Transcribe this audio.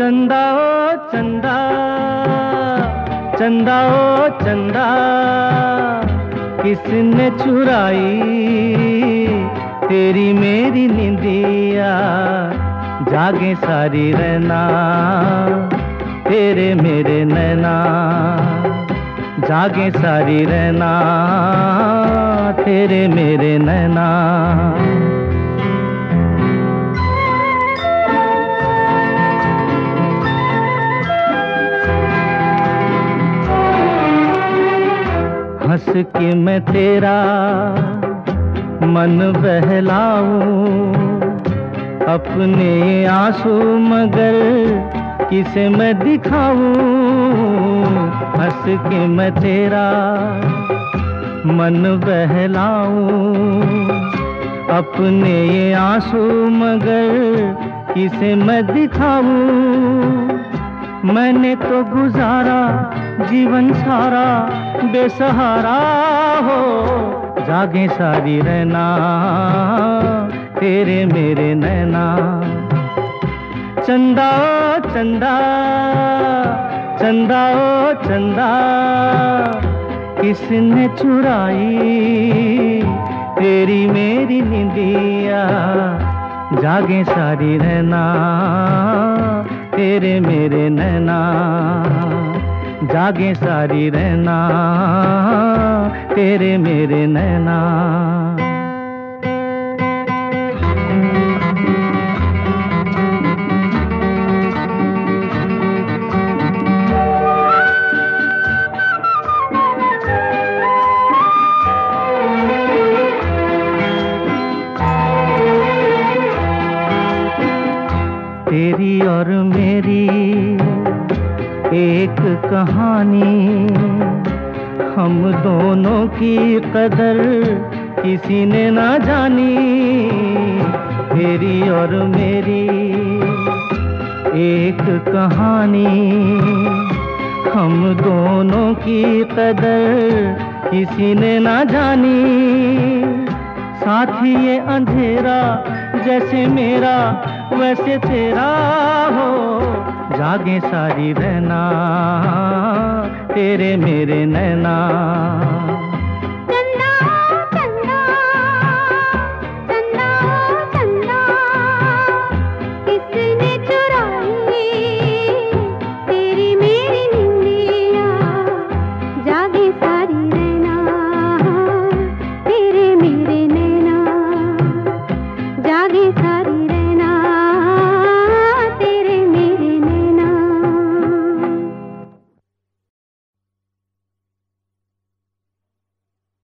चंदा, ओ चंदा चंदा, ओ चंदा, किसने चुराई तेरी मेरी निंदिया? जागे सारी रहना तेरे मेरे नैना। जागे सारी रहना तेरे मेरे नैना। हंस के मैं तेरा मन बहलाऊं। अपने आँसू मगर किसे मैं दिखाऊँ? हंस के मैं तेरा मन बहलाऊं। अपने आँसू मगर किसे मैं दिखाऊँ? मैंने तो गुजारा, जीवन सारा, बेसहारा हो। जागे सारी रहना, तेरे मेरे नैना। चंदा ओ, चंदा चंदा ओ, चंदा, किसने चुराई? तेरी मेरी निंदिया, जागे सारी रहना। तेरे मेरे नैना जागे सारी रहना तेरे मेरे नैना। तेरी और मेरी एक कहानी। हम दोनों की कदर किसी ने ना जानी। तेरी और मेरी एक कहानी। हम दोनों की कदर किसी ने ना जानी। साथ ही ये अंधेरा जैसे मेरा वैसे तेरा हो जागे सारी रहना तेरे मेरे नैना।